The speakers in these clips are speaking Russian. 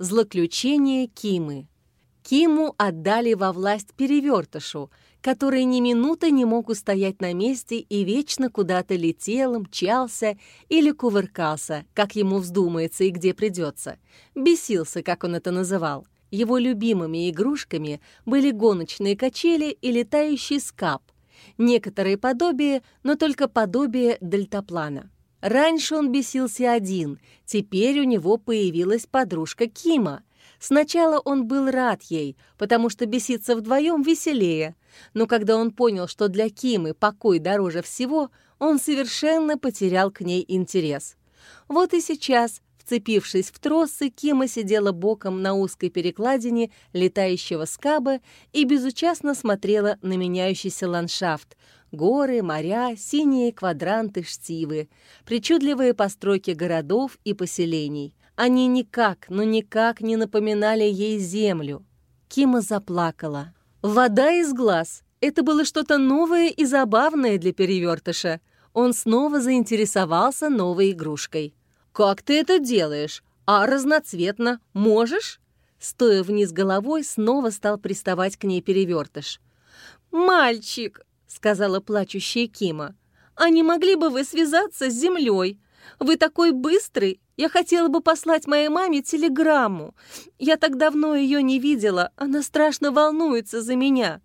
Злоключение Кимы. Киму отдали во власть перевертышу, который ни минуты не мог устоять на месте и вечно куда-то летел, мчался или кувыркался, как ему вздумается и где придется. Бесился, как он это называл. Его любимыми игрушками были гоночные качели и летающий скап. Некоторые подобие, но только подобие дельтаплана. Раньше он бесился один, теперь у него появилась подружка Кима. Сначала он был рад ей, потому что беситься вдвоем веселее. Но когда он понял, что для Кимы покой дороже всего, он совершенно потерял к ней интерес. Вот и сейчас, вцепившись в тросы, Кима сидела боком на узкой перекладине летающего скаба и безучастно смотрела на меняющийся ландшафт, Горы, моря, синие квадранты штивы, причудливые постройки городов и поселений. Они никак, но никак не напоминали ей землю. Кима заплакала. Вода из глаз. Это было что-то новое и забавное для перевертыша. Он снова заинтересовался новой игрушкой. «Как ты это делаешь? А разноцветно можешь?» Стоя вниз головой, снова стал приставать к ней перевертыш. «Мальчик, сказала плачущая Кима. «А не могли бы вы связаться с землей? Вы такой быстрый! Я хотела бы послать моей маме телеграмму. Я так давно ее не видела, она страшно волнуется за меня».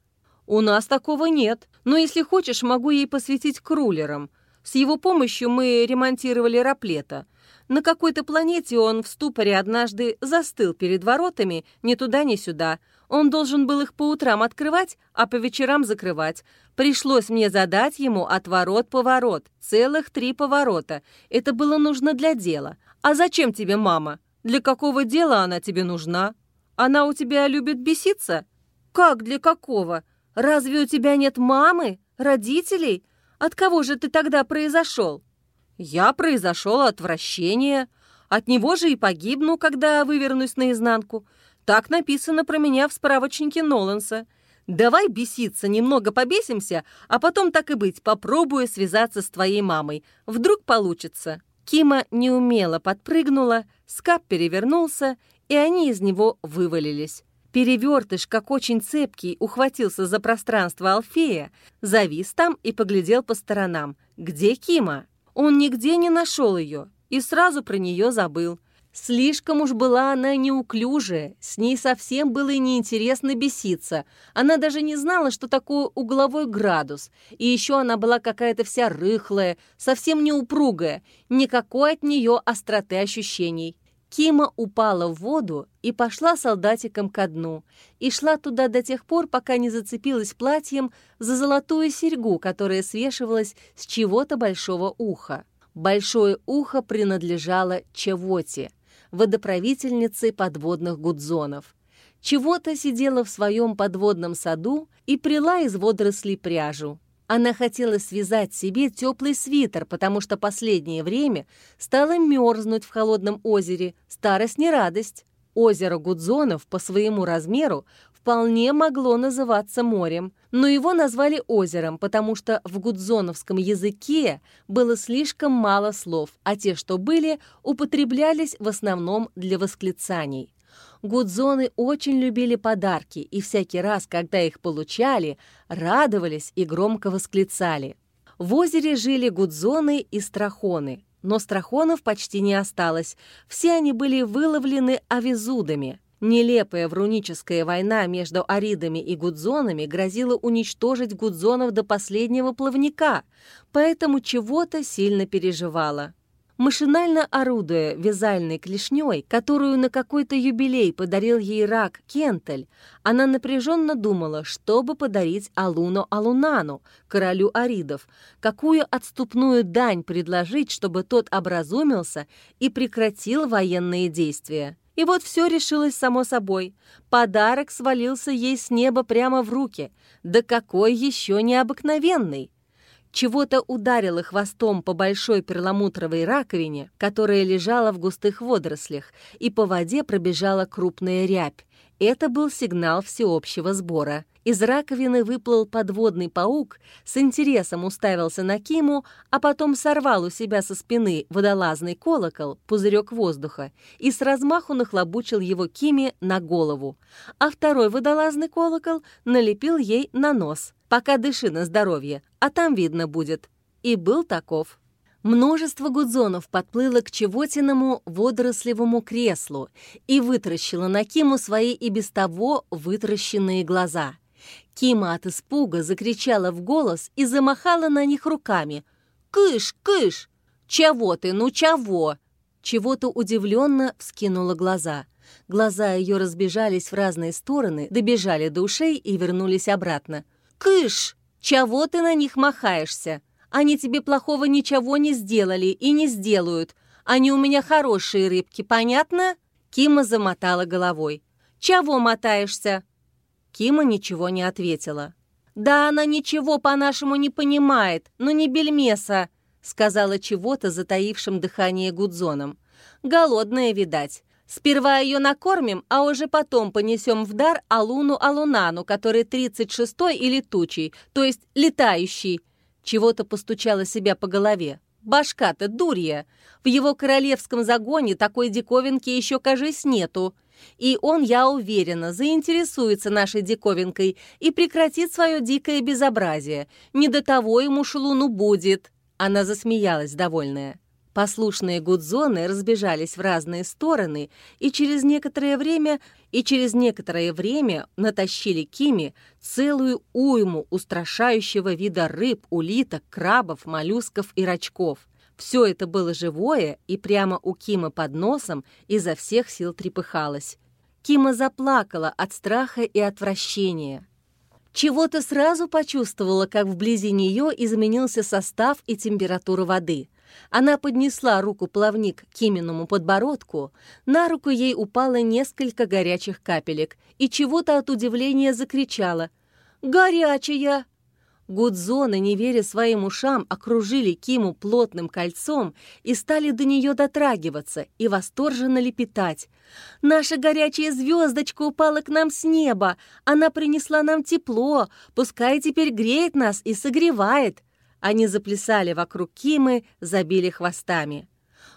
«У нас такого нет, но если хочешь, могу ей посвятить крулерам. С его помощью мы ремонтировали раплета. На какой-то планете он в ступоре однажды застыл перед воротами ни туда, ни сюда. Он должен был их по утрам открывать, а по вечерам закрывать. Пришлось мне задать ему отворот-поворот, целых три поворота. Это было нужно для дела. А зачем тебе мама? Для какого дела она тебе нужна? Она у тебя любит беситься? Как для какого? Разве у тебя нет мамы, родителей? От кого же ты тогда произошел? Я произошел от вращения. От него же и погибну, когда вывернусь наизнанку. Так написано про меня в справочнике Ноланса. Давай беситься, немного побесимся, а потом, так и быть, попробую связаться с твоей мамой. Вдруг получится». Кима неумело подпрыгнула, скап перевернулся, и они из него вывалились. Перевертыш, как очень цепкий, ухватился за пространство Алфея, завис там и поглядел по сторонам. «Где Кима?» Он нигде не нашел ее и сразу про нее забыл. Слишком уж была она неуклюжая, с ней совсем было и неинтересно беситься. Она даже не знала, что такое угловой градус. И еще она была какая-то вся рыхлая, совсем неупругая, никакой от нее остроты ощущений. Кима упала в воду и пошла солдатиком ко дну, и шла туда до тех пор, пока не зацепилась платьем за золотую серьгу, которая свешивалась с чего-то большого уха. Большое ухо принадлежало Чевоте — водоправительницей подводных гудзонов. Чего-то сидела в своем подводном саду и прила из водорослей пряжу. Она хотела связать себе теплый свитер, потому что последнее время стала мерзнуть в холодном озере. Старость не радость. Озеро Гудзонов по своему размеру вполне могло называться морем, но его назвали озером, потому что в гудзоновском языке было слишком мало слов, а те, что были, употреблялись в основном для восклицаний. Гудзоны очень любили подарки, и всякий раз, когда их получали, радовались и громко восклицали. В озере жили гудзоны и страхоны, но страхонов почти не осталось, все они были выловлены авизудами. Нелепая вруническая война между аридами и гудзонами грозила уничтожить гудзонов до последнего плавника, поэтому чего-то сильно переживала. Машинально орудуя вязальной клешней, которую на какой-то юбилей подарил ей рак Кентель, она напряженно думала, чтобы подарить Алуну Алунану, королю аридов, какую отступную дань предложить, чтобы тот образумился и прекратил военные действия. И вот все решилось само собой. Подарок свалился ей с неба прямо в руки. Да какой еще необыкновенный! Чего-то ударило хвостом по большой перламутровой раковине, которая лежала в густых водорослях, и по воде пробежала крупная рябь. Это был сигнал всеобщего сбора. Из раковины выплыл подводный паук, с интересом уставился на Киму, а потом сорвал у себя со спины водолазный колокол, пузырек воздуха, и с размаху нахлобучил его Киме на голову, а второй водолазный колокол налепил ей на нос. «Пока дыши на здоровье, а там видно будет». И был таков. Множество гудзонов подплыло к чевотиному водорослевому креслу и вытаращило на Киму свои и без того вытращенные глаза. Кима от испуга закричала в голос и замахала на них руками. «Кыш, кыш! Чего ты, ну чего?» Чего-то удивленно вскинула глаза. Глаза ее разбежались в разные стороны, добежали до ушей и вернулись обратно. «Кыш! Чего ты на них махаешься?» Они тебе плохого ничего не сделали и не сделают. Они у меня хорошие рыбки, понятно?» Кима замотала головой. «Чего мотаешься?» Кима ничего не ответила. «Да она ничего по-нашему не понимает, но не бельмеса», сказала чего-то затаившим дыхание Гудзоном. «Голодная, видать. Сперва ее накормим, а уже потом понесем в дар Алуну Алунану, который 36-й и летучий, то есть летающий. Чего-то постучала себя по голове. Башка-то дурья. В его королевском загоне такой диковинки еще, кажись, нету. И он, я уверена, заинтересуется нашей диковинкой и прекратит свое дикое безобразие. Не до того ему шелуну будет. Она засмеялась, довольная. Послушные гудзоны разбежались в разные стороны и через некоторое время и через некоторое время натащили Кими целую уйму устрашающего вида рыб, улиток, крабов, моллюсков и рачков. Все это было живое и прямо у Кима под носом изо всех сил трепыхалось. Кима заплакала от страха и отвращения. Чего-то сразу почувствовала, как вблизи нее изменился состав и температура воды. Она поднесла руку-плавник к Киминому подбородку, на руку ей упало несколько горячих капелек и чего-то от удивления закричала «Горячая!». Гудзоны, не веря своим ушам, окружили Киму плотным кольцом и стали до нее дотрагиваться и восторженно лепетать. «Наша горячая звездочка упала к нам с неба! Она принесла нам тепло, пускай теперь греет нас и согревает!» Они заплясали вокруг Кимы, забили хвостами.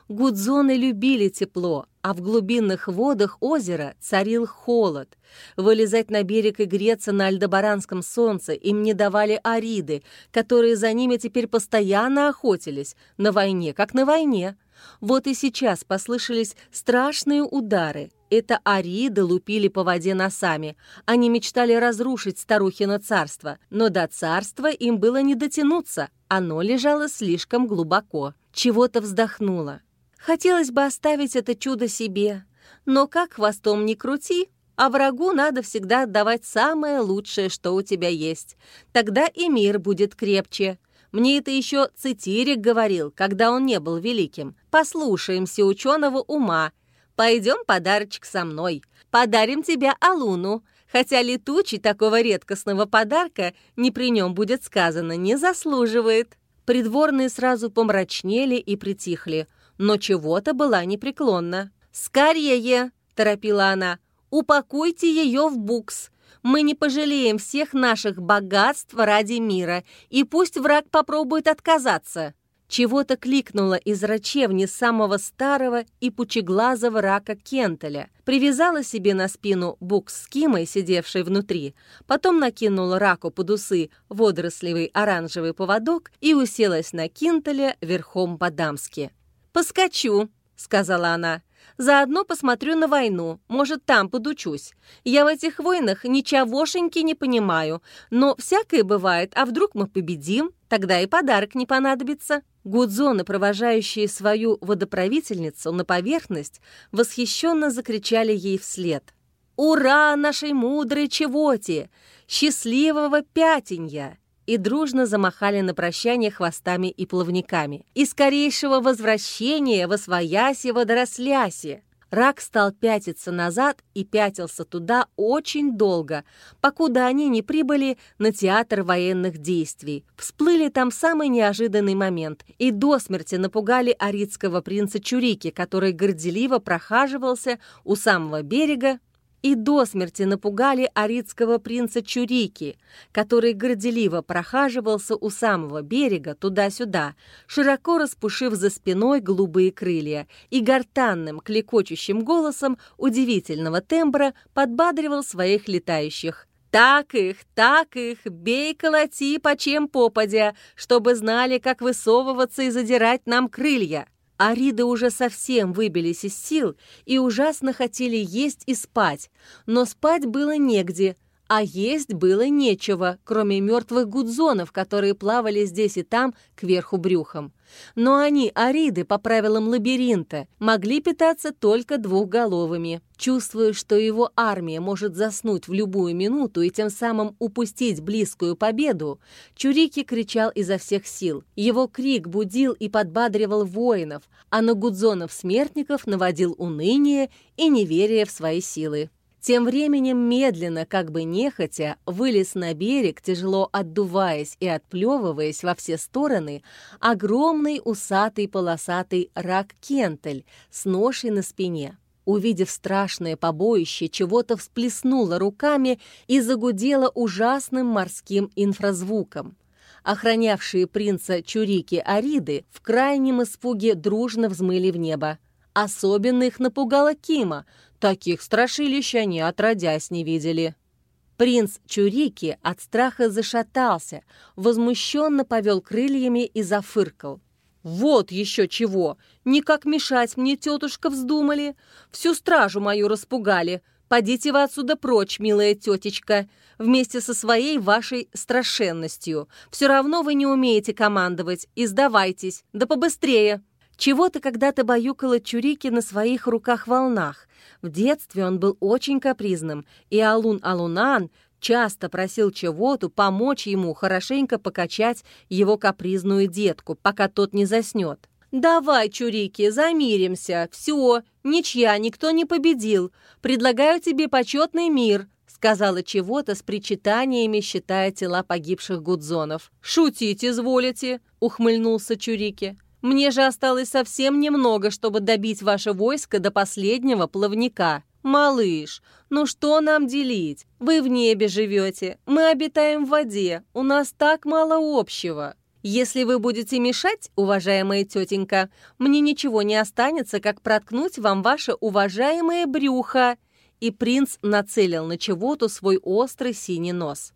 Гудзоны любили тепло, а в глубинных водах озера царил холод. Вылезать на берег и греться на альдебаранском солнце им не давали ариды, которые за ними теперь постоянно охотились, на войне, как на войне. Вот и сейчас послышались страшные удары, это ариды лупили по воде носами. Они мечтали разрушить старухино царство, но до царства им было не дотянуться. Оно лежало слишком глубоко. Чего-то вздохнула. Хотелось бы оставить это чудо себе. Но как хвостом не крути, а врагу надо всегда отдавать самое лучшее, что у тебя есть. Тогда и мир будет крепче. Мне это еще Цитирик говорил, когда он не был великим. Послушаемся ученого ума — Пойдем подарочек со мной. Подарим тебе Алуну. Хотя летучий такого редкостного подарка, не при нем будет сказано, не заслуживает». Придворные сразу помрачнели и притихли, но чего-то была непреклонна. «Скорее!» — торопила она. «Упакуйте ее в букс. Мы не пожалеем всех наших богатств ради мира, и пусть враг попробует отказаться». Чего-то кликнуло из рачевни самого старого и пучеглазого рака Кентеля, привязала себе на спину букс с кимой, сидевшей внутри, потом накинула раку под усы водорослевый оранжевый поводок и уселась на Кентеля верхом по-дамски. «Поскочу», — сказала она. «Заодно посмотрю на войну, может, там подучусь. Я в этих войнах ничегошеньки не понимаю, но всякое бывает, а вдруг мы победим, тогда и подарок не понадобится». Гудзоны, провожающие свою водоправительницу на поверхность, восхищенно закричали ей вслед. «Ура нашей мудрой Чевоте! Счастливого пятенья!» И дружно замахали на прощание хвостами и плавниками. «И скорейшего возвращения во свояси водоросляси!» Рак стал пятиться назад и пятился туда очень долго, покуда они не прибыли на театр военных действий. Всплыли там самый неожиданный момент и до смерти напугали аридского принца Чурики, который горделиво прохаживался у самого берега и до смерти напугали аридского принца Чурики, который горделиво прохаживался у самого берега туда-сюда, широко распушив за спиной голубые крылья и гортанным, клекочущим голосом удивительного тембра подбадривал своих летающих. «Так их, так их, бей, колоти, по чем попадя, чтобы знали, как высовываться и задирать нам крылья!» Ариды уже совсем выбились из сил и ужасно хотели есть и спать, но спать было негде, а есть было нечего, кроме мертвых гудзонов, которые плавали здесь и там кверху брюхом. Но они, ариды, по правилам лабиринта, могли питаться только двухголовыми. Чувствуя, что его армия может заснуть в любую минуту и тем самым упустить близкую победу, Чурики кричал изо всех сил. Его крик будил и подбадривал воинов, а на гудзонов-смертников наводил уныние и неверие в свои силы. Тем временем медленно, как бы нехотя, вылез на берег, тяжело отдуваясь и отплевываясь во все стороны, огромный усатый полосатый рак-кентель с ношей на спине. Увидев страшное побоище, чего-то всплеснула руками и загудела ужасным морским инфразвуком. Охранявшие принца Чурики Ариды в крайнем испуге дружно взмыли в небо. Особенно их напугала Кима — Таких страшилищ они отродясь не видели. Принц Чурики от страха зашатался, возмущенно повел крыльями и зафыркал. «Вот еще чего! Никак мешать мне, тетушка, вздумали! Всю стражу мою распугали! Подите вы отсюда прочь, милая тетечка, вместе со своей вашей страшенностью. Все равно вы не умеете командовать, и сдавайтесь, да побыстрее!» Чего-то когда-то баюкала Чурики на своих руках-волнах. В детстве он был очень капризным, и Алун-Алунан часто просил чего-то помочь ему хорошенько покачать его капризную детку, пока тот не заснет. «Давай, Чурики, замиримся. Все, ничья, никто не победил. Предлагаю тебе почетный мир», сказала чего-то с причитаниями, считая тела погибших гудзонов. «Шутить изволите», — ухмыльнулся Чурики. Мне же осталось совсем немного, чтобы добить ваше войско до последнего плавника. Малыш, ну что нам делить? Вы в небе живете, мы обитаем в воде, у нас так мало общего. Если вы будете мешать, уважаемая тетенька, мне ничего не останется, как проткнуть вам ваше уважаемое брюхо». И принц нацелил на чего-то свой острый синий нос.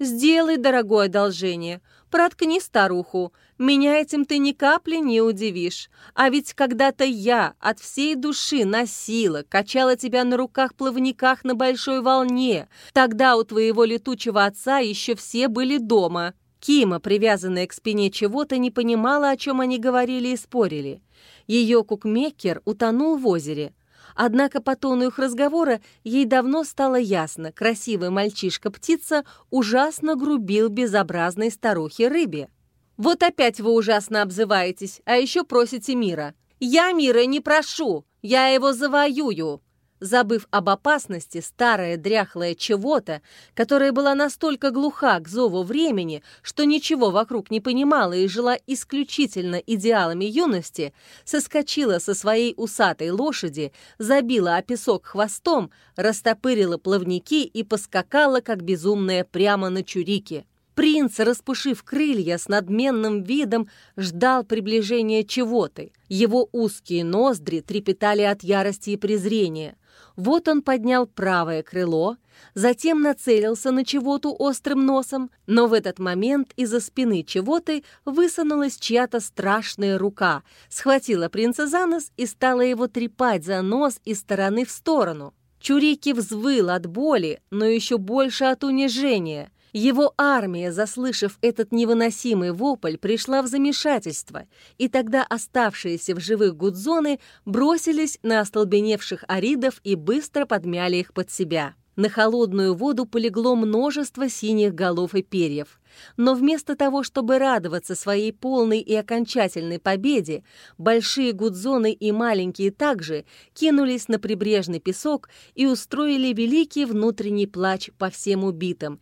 «Сделай, дорогое одолжение, проткни старуху. Меня этим ты ни капли не удивишь. А ведь когда-то я от всей души носила, качала тебя на руках-плавниках на большой волне. Тогда у твоего летучего отца еще все были дома». Кима, привязанная к спине чего-то, не понимала, о чем они говорили и спорили. Ее кукмекер утонул в озере – Однако по тону их разговора ей давно стало ясно, красивый мальчишка-птица ужасно грубил безобразной старухе-рыбе. «Вот опять вы ужасно обзываетесь, а еще просите мира. Я мира не прошу, я его завоюю!» Забыв об опасности, старая дряхлая чего-то, которая была настолько глуха к зову времени, что ничего вокруг не понимала и жила исключительно идеалами юности, соскочила со своей усатой лошади, забила о песок хвостом, растопырила плавники и поскакала, как безумная, прямо на чурики. Принц, распушив крылья с надменным видом, ждал приближения чего-то. Его узкие ноздри трепетали от ярости и презрения. Вот он поднял правое крыло, затем нацелился на чего-то острым носом, но в этот момент из-за спины чего-то высунулась чья-то страшная рука, схватила принца за нос и стала его трепать за нос из стороны в сторону. Чурики взвыл от боли, но еще больше от унижения. Его армия, заслышав этот невыносимый вопль, пришла в замешательство, и тогда оставшиеся в живых гудзоны бросились на остолбеневших аридов и быстро подмяли их под себя. На холодную воду полегло множество синих голов и перьев. Но вместо того, чтобы радоваться своей полной и окончательной победе, большие гудзоны и маленькие также кинулись на прибрежный песок и устроили великий внутренний плач по всем убитым,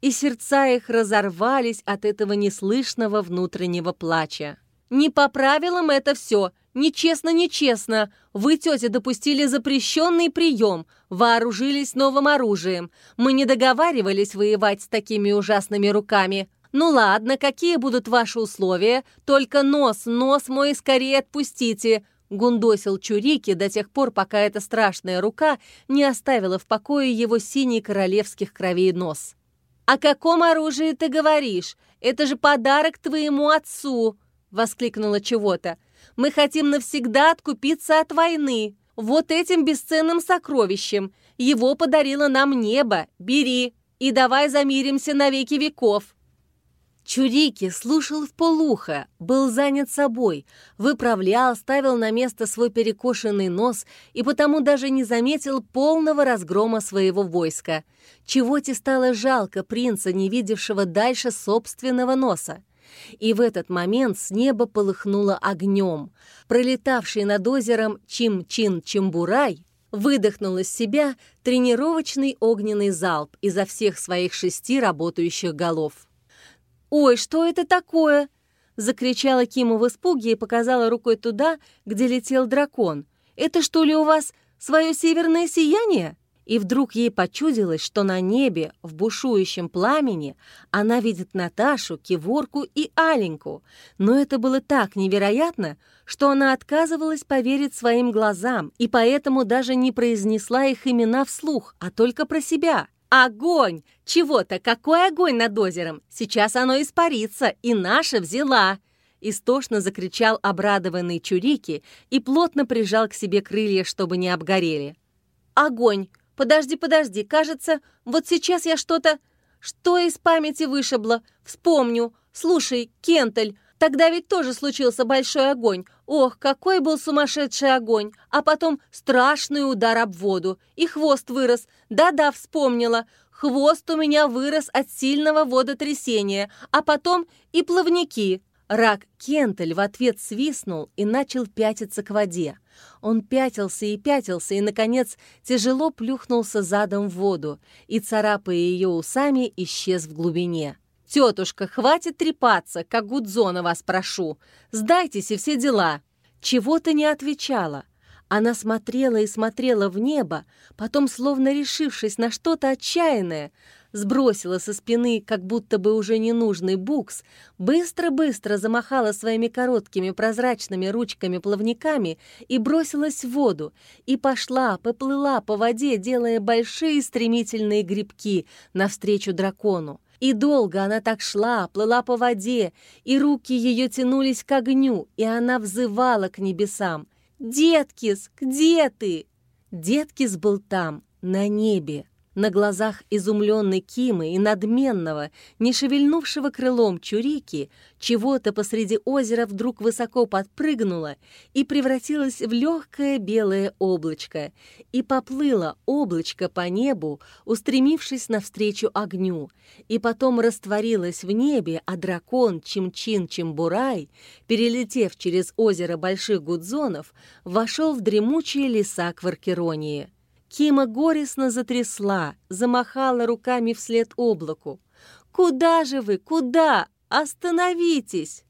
и сердца их разорвались от этого неслышного внутреннего плача. Не по правилам это все. Нечестно, нечестно. Вы, тетя, допустили запрещенный прием, вооружились новым оружием. Мы не договаривались воевать с такими ужасными руками. Ну ладно, какие будут ваши условия? Только нос, нос мой скорее отпустите. Гундосил Чурики до тех пор, пока эта страшная рука не оставила в покое его синий королевских кровей нос. «О каком оружии ты говоришь? Это же подарок твоему отцу!» — воскликнула чего-то. «Мы хотим навсегда откупиться от войны. Вот этим бесценным сокровищем. Его подарило нам небо. Бери и давай замиримся на веки веков». Чурики слушал в полухо, был занят собой, выправлял, ставил на место свой перекошенный нос и потому даже не заметил полного разгрома своего войска. Чего-те стало жалко принца, не видевшего дальше собственного носа. И в этот момент с неба полыхнуло огнем. Пролетавший над озером Чим-Чин-Чимбурай выдохнул из себя тренировочный огненный залп изо всех своих шести работающих голов. «Ой, что это такое?» — закричала Кима в испуге и показала рукой туда, где летел дракон. «Это что ли у вас свое северное сияние?» И вдруг ей почудилось, что на небе, в бушующем пламени, она видит Наташу, Киворку и Аленьку. Но это было так невероятно, что она отказывалась поверить своим глазам и поэтому даже не произнесла их имена вслух, а только про себя — Огонь! Чего-то, какой огонь над озером! Сейчас оно испарится, и наша взяла!» Истошно закричал обрадованный Чурики и плотно прижал к себе крылья, чтобы не обгорели. «Огонь! Подожди, подожди, кажется, вот сейчас я что-то... Что из памяти вышибло? Вспомню. Слушай, Кентель, Тогда ведь тоже случился большой огонь. Ох, какой был сумасшедший огонь! А потом страшный удар об воду. И хвост вырос. Да-да, вспомнила. Хвост у меня вырос от сильного водотрясения. А потом и плавники. Рак Кентель в ответ свистнул и начал пятиться к воде. Он пятился и пятился, и, наконец, тяжело плюхнулся задом в воду, и, царапая ее усами, исчез в глубине. «Тетушка, хватит трепаться, как Гудзона вас прошу. Сдайтесь и все дела». Чего-то не отвечала. Она смотрела и смотрела в небо, потом, словно решившись на что-то отчаянное, сбросила со спины как будто бы уже ненужный букс, быстро-быстро замахала своими короткими прозрачными ручками-плавниками и бросилась в воду, и пошла, поплыла по воде, делая большие стремительные грибки навстречу дракону. И долго она так шла, плыла по воде, и руки ее тянулись к огню, и она взывала к небесам. «Деткис, где ты?» Деткис был там, на небе, на глазах изумленной Кимы и надменного, не шевельнувшего крылом Чурики, чего-то посреди озера вдруг высоко подпрыгнуло и превратилось в легкое белое облачко, и поплыло облачко по небу, устремившись навстречу огню, и потом растворилось в небе, а дракон Чимчин-Чимбурай, перелетев через озеро Больших Гудзонов, вошел в дремучие леса Кваркеронии. Кима горестно затрясла, замахала руками вслед облаку. «Куда же вы? Куда? Остановитесь!»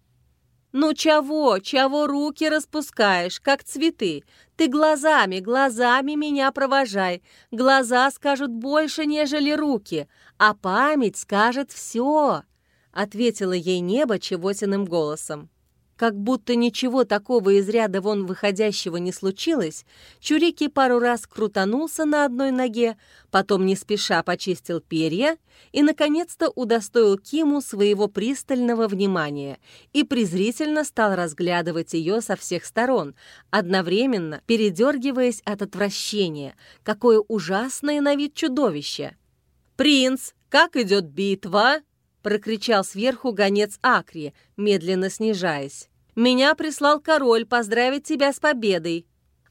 «Ну чего, чего руки распускаешь, как цветы? Ты глазами, глазами меня провожай. Глаза скажут больше, нежели руки, а память скажет все», — ответила ей небо чевотиным голосом. Как будто ничего такого из ряда вон выходящего не случилось, Чурики пару раз крутанулся на одной ноге, потом не спеша почистил перья и, наконец-то, удостоил Киму своего пристального внимания и презрительно стал разглядывать ее со всех сторон, одновременно передергиваясь от отвращения. Какое ужасное на вид чудовище! «Принц, как идет битва?» — прокричал сверху гонец Акри, медленно снижаясь. Меня прислал король поздравить тебя с победой».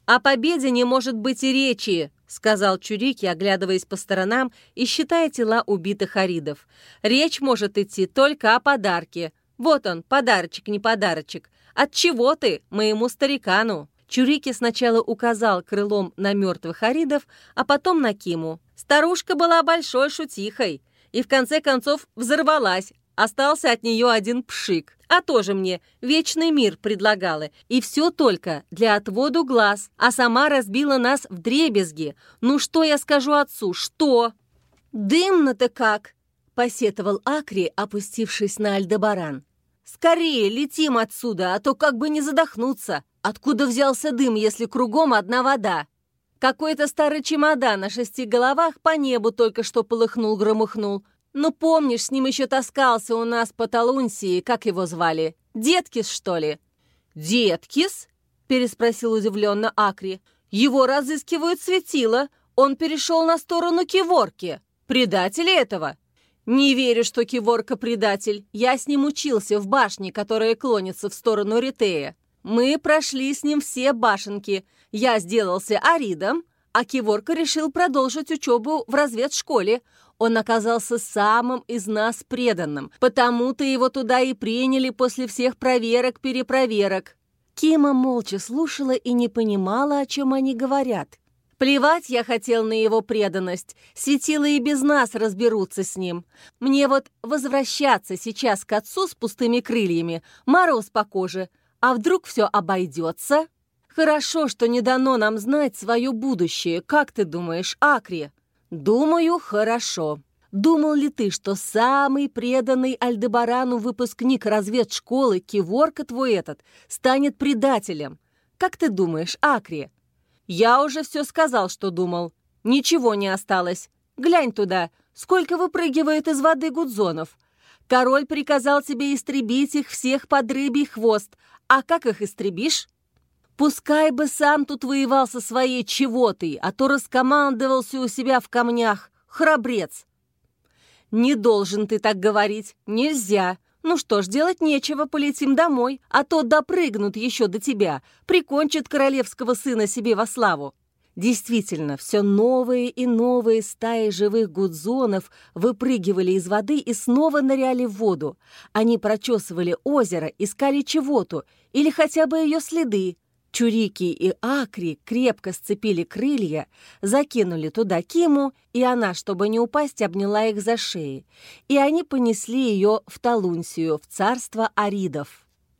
«О победе не может быть и речи», — сказал Чурики, оглядываясь по сторонам и считая тела убитых аридов. «Речь может идти только о подарке. Вот он, подарочек, не подарочек. От чего ты, моему старикану?» Чурики сначала указал крылом на мертвых аридов, а потом на Киму. «Старушка была большой шутихой и в конце концов взорвалась, Остался от нее один пшик. А тоже мне вечный мир предлагала. И все только для отводу глаз. А сама разбила нас в дребезги. Ну что я скажу отцу, что? «Дымно-то как!» — посетовал Акри, опустившись на Альдебаран. «Скорее летим отсюда, а то как бы не задохнуться. Откуда взялся дым, если кругом одна вода?» Какой-то старый чемодан на шести головах по небу только что полыхнул-громыхнул. Ну, помнишь, с ним еще таскался у нас по Талунсии, как его звали? Деткис, что ли?» «Деткис?» — переспросил удивленно Акри. «Его разыскивают светило. Он перешел на сторону Киворки. Предатели этого?» «Не верю, что Киворка предатель. Я с ним учился в башне, которая клонится в сторону Ритея. Мы прошли с ним все башенки. Я сделался аридом, а Киворка решил продолжить учебу в разведшколе. Он оказался самым из нас преданным, потому-то его туда и приняли после всех проверок-перепроверок. Кима молча слушала и не понимала, о чем они говорят. Плевать я хотел на его преданность. Светила и без нас разберутся с ним. Мне вот возвращаться сейчас к отцу с пустыми крыльями, мороз по коже — а вдруг все обойдется? Хорошо, что не дано нам знать свое будущее. Как ты думаешь, Акри? Думаю, хорошо. Думал ли ты, что самый преданный Альдебарану выпускник разведшколы, Киворка твой этот, станет предателем? Как ты думаешь, Акри? Я уже все сказал, что думал. Ничего не осталось. Глянь туда, сколько выпрыгивает из воды гудзонов. Король приказал тебе истребить их всех под рыбий хвост, а как их истребишь? Пускай бы сам тут воевал со своей чего ты, а то раскомандовался у себя в камнях. Храбрец. Не должен ты так говорить. Нельзя. Ну что ж, делать нечего, полетим домой, а то допрыгнут еще до тебя, прикончат королевского сына себе во славу. Действительно, все новые и новые стаи живых гудзонов выпрыгивали из воды и снова ныряли в воду. Они прочесывали озеро, искали чего-то или хотя бы ее следы. Чурики и Акри крепко сцепили крылья, закинули туда Киму, и она, чтобы не упасть, обняла их за шеи. И они понесли ее в Талунсию, в царство Аридов.